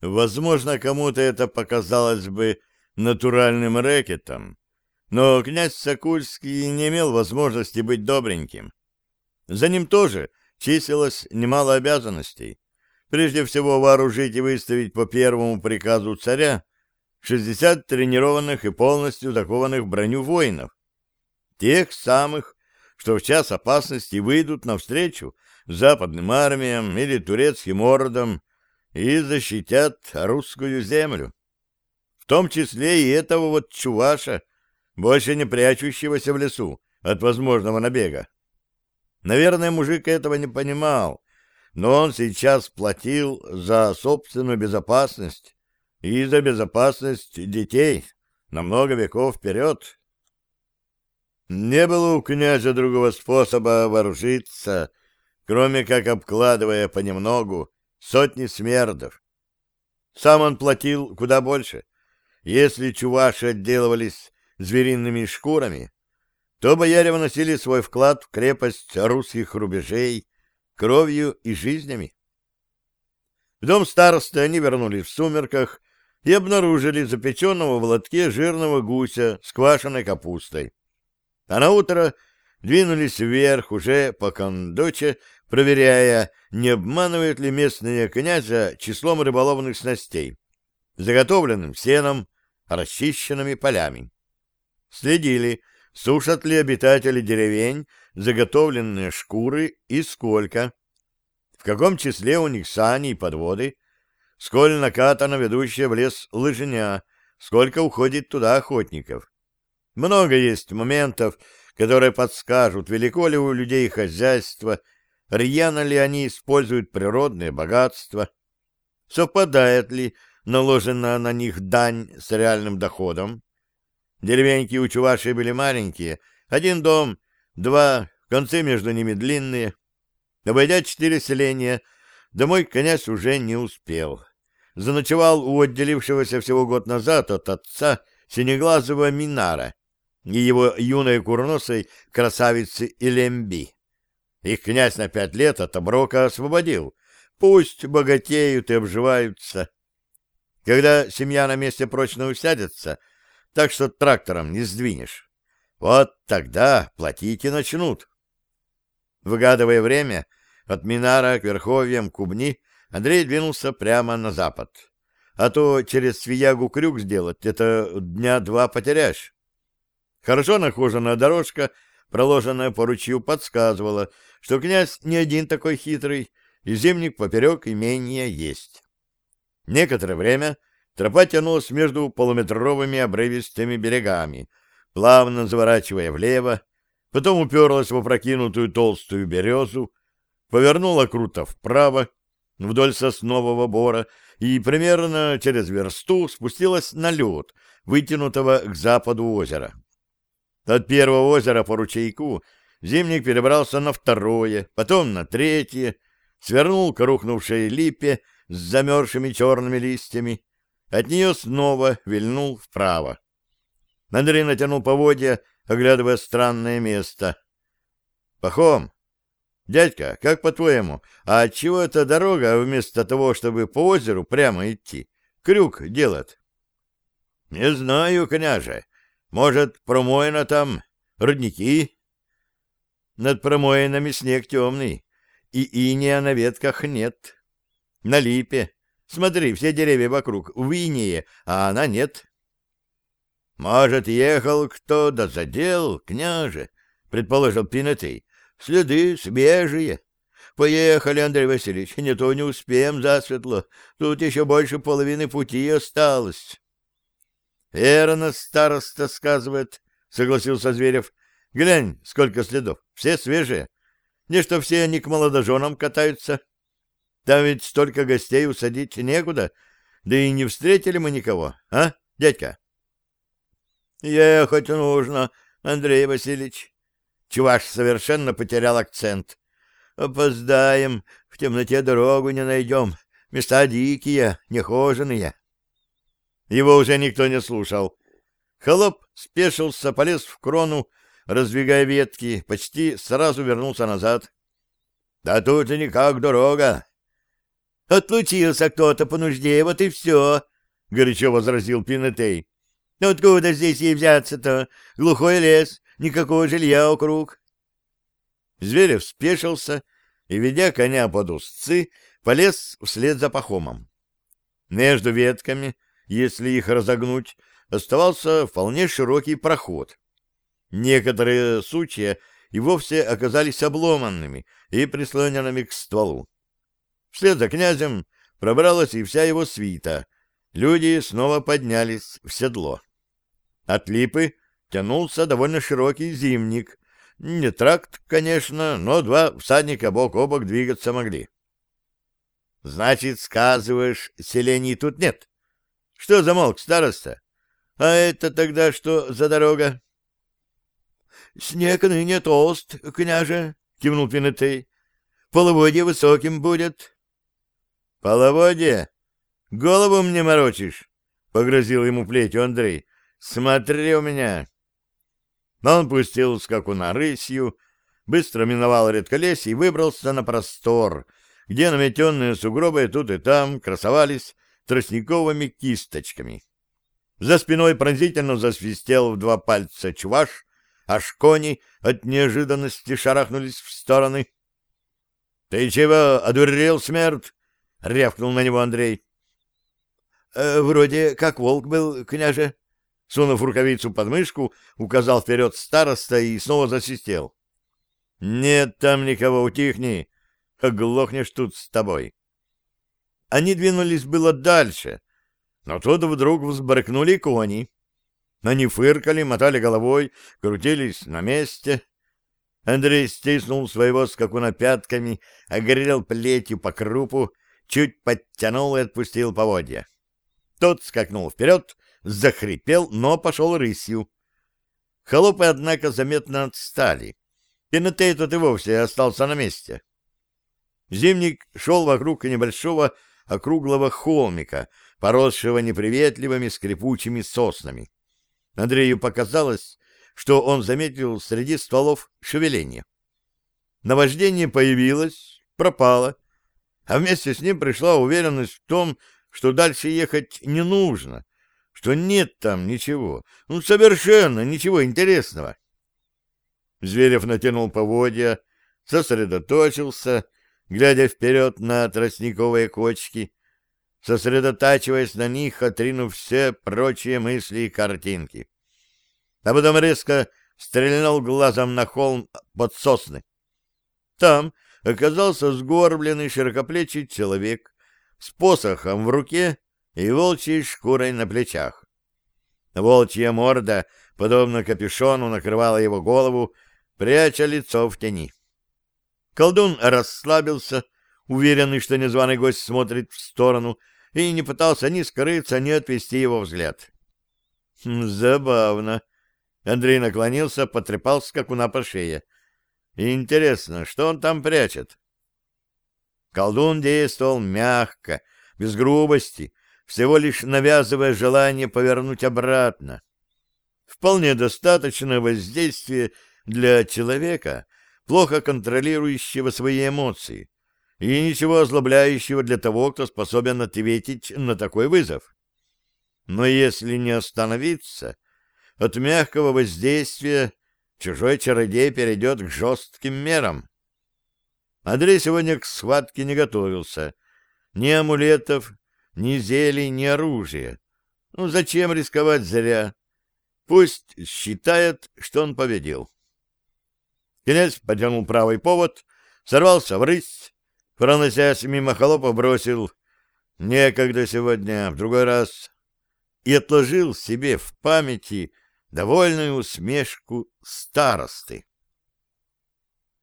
Возможно, кому-то это показалось бы натуральным рэкетом, но князь Сокульский не имел возможности быть добреньким. За ним тоже числилось немало обязанностей. Прежде всего вооружить и выставить по первому приказу царя 60 тренированных и полностью закованных в броню воинов. Тех самых, что в час опасности выйдут навстречу западным армиям или турецким ордам и защитят русскую землю. В том числе и этого вот чуваша, больше не прячущегося в лесу от возможного набега. Наверное, мужик этого не понимал, но он сейчас платил за собственную безопасность и за безопасность детей на много веков вперед. Не было у князя другого способа вооружиться, кроме как обкладывая понемногу сотни смердов. Сам он платил куда больше. Если чуваши отделывались звериными шкурами, то бояре вносили свой вклад в крепость русских рубежей кровью и жизнями. В дом старосты они вернулись в сумерках и обнаружили запеченного в лотке жирного гуся с квашеной капустой. А на утро двинулись вверх уже по кондоче, проверяя, не обманывают ли местные князя числом рыболовных снастей, заготовленным сеном, расчищенными полями. Следили, сушат ли обитатели деревень заготовленные шкуры и сколько, в каком числе у них сани и подводы, сколь накатана ведущая в лес лыжня, сколько уходит туда охотников. Много есть моментов, которые подскажут, велико ли у людей хозяйство, рьяно ли они используют природные богатства, совпадает ли наложенная на них дань с реальным доходом, Деревеньки у Чуваши были маленькие, один дом, два, концы между ними длинные. Обойдя четыре селения, домой князь уже не успел. Заночевал у отделившегося всего год назад от отца синеглазого Минара и его юной курносой красавицы Илемби. Их князь на пять лет от оброка освободил. Пусть богатеют и обживаются. Когда семья на месте прочно усядется — так что трактором не сдвинешь. Вот тогда платить и начнут. Выгадывая время, от Минара к Верховьям Кубни Андрей двинулся прямо на запад. А то через Свиягу крюк сделать — это дня два потеряешь. Хорошо нахоженная дорожка, проложенная по ручью, подсказывала, что князь не один такой хитрый, и зимник поперек имения есть. Некоторое время Тропа тянулась между полуметровыми обрывистыми берегами, плавно заворачивая влево, потом уперлась в опрокинутую толстую березу, повернула круто вправо, вдоль соснового бора, и примерно через версту спустилась на лед, вытянутого к западу озера. От первого озера по ручейку зимник перебрался на второе, потом на третье, свернул к рухнувшей липе с замерзшими черными листьями, от нее снова вильнул вправо. Андрей натянул поводья, оглядывая странное место. — Пахом, дядька, как по-твоему, а чего эта дорога вместо того, чтобы по озеру прямо идти, крюк делает? — Не знаю, княже. Может, промоина там, родники? Над промоинами снег темный, и иния на ветках нет. На липе Смотри, все деревья вокруг в инее, а она нет. — Может, ехал кто да задел, княже, — предположил Пинетей. — Следы свежие. Поехали, Андрей Васильевич, не то не успеем засветло. Тут еще больше половины пути осталось. — Верно, староста сказывает, — согласился Зверев. — Глянь, сколько следов, все свежие. Не что все они к молодоженам катаются. — там ведь столько гостей усадить некуда, да и не встретили мы никого, а, дядька? — Ехать нужно, Андрей Васильевич. Чуваш совершенно потерял акцент. Опоздаем, в темноте дорогу не найдем. Места дикие, нехоженные. Его уже никто не слушал. Холоп спешился, полез в крону, раздвигая ветки, почти сразу вернулся назад. — Да тут и никак дорога. Отлучился кто-то по нужде, вот и все, — горячо возразил Пинетей. — Откуда здесь ей взяться-то? Глухой лес, никакого жилья вокруг. Зверев спешился и, ведя коня под узцы, полез вслед за Пахомом. Между ветками, если их разогнуть, оставался вполне широкий проход. Некоторые сучья и вовсе оказались обломанными и прислоненными к стволу. Вслед за князем пробралась и вся его свита. Люди снова поднялись в седло. От липы тянулся довольно широкий зимник. Не тракт, конечно, но два всадника бок о бок двигаться могли. — Значит, сказываешь, селений тут нет? Что замолк староста? А это тогда что за дорога? — Снег ныне толст, княже, — кивнул Пинетей. — Половодье высоким будет. — Половодье? Голову мне морочишь? — погрозил ему плетью Андрей. — Смотри у меня. Но он пустил скакуна рысью, быстро миновал редколесье и выбрался на простор, где наметенные сугробы тут и там красовались тростниковыми кисточками. За спиной пронзительно засвистел в два пальца чуваш, аж кони от неожиданности шарахнулись в стороны. — Ты чего, одурел, смерть? — рявкнул на него Андрей. «Э, — Вроде как волк был, княже. Сунув рукавицу под мышку, указал вперед староста и снова засвистел. — Нет там никого, утихни. Оглохнешь тут с тобой. Они двинулись было дальше, но тут вдруг взбрыкнули кони. Они фыркали, мотали головой, крутились на месте. Андрей стиснул своего скакуна пятками, огрел плетью по крупу, чуть подтянул и отпустил поводья. Тот скакнул вперед, захрипел, но пошел рысью. Холопы, однако, заметно отстали. Пенетей тут и вовсе остался на месте. Зимник шел вокруг небольшого округлого холмика, поросшего неприветливыми скрипучими соснами. Андрею показалось, что он заметил среди стволов шевеление. Наваждение появилось, пропало, а вместе с ним пришла уверенность в том, что дальше ехать не нужно, что нет там ничего, ну, совершенно ничего интересного. Зверев натянул поводья, сосредоточился, глядя вперед на тростниковые кочки, сосредотачиваясь на них, отринув все прочие мысли и картинки. А потом резко стрельнул глазом на холм под сосны. Там оказался сгорбленный широкоплечий человек с посохом в руке и волчьей шкурой на плечах. Волчья морда, подобно капюшону, накрывала его голову, пряча лицо в тени. Колдун расслабился, уверенный, что незваный гость смотрит в сторону, и не пытался ни скрыться, ни отвести его взгляд. Хм, «Забавно». Андрей наклонился, потрепал скакуна по шее. «Интересно, что он там прячет?» Колдун действовал мягко, без грубости, всего лишь навязывая желание повернуть обратно. Вполне достаточное воздействие для человека, плохо контролирующего свои эмоции, и ничего озлобляющего для того, кто способен ответить на такой вызов. Но если не остановиться, от мягкого воздействия чужой чародей перейдет к жестким мерам. Андрей сегодня к схватке не готовился. Ни амулетов, ни зелий, ни оружия. Ну, зачем рисковать зря? Пусть считает, что он победил. Князь потянул правый повод, сорвался в рысь, проносясь мимо холопа, бросил «Некогда сегодня, в другой раз» и отложил себе в памяти довольную усмешку старосты.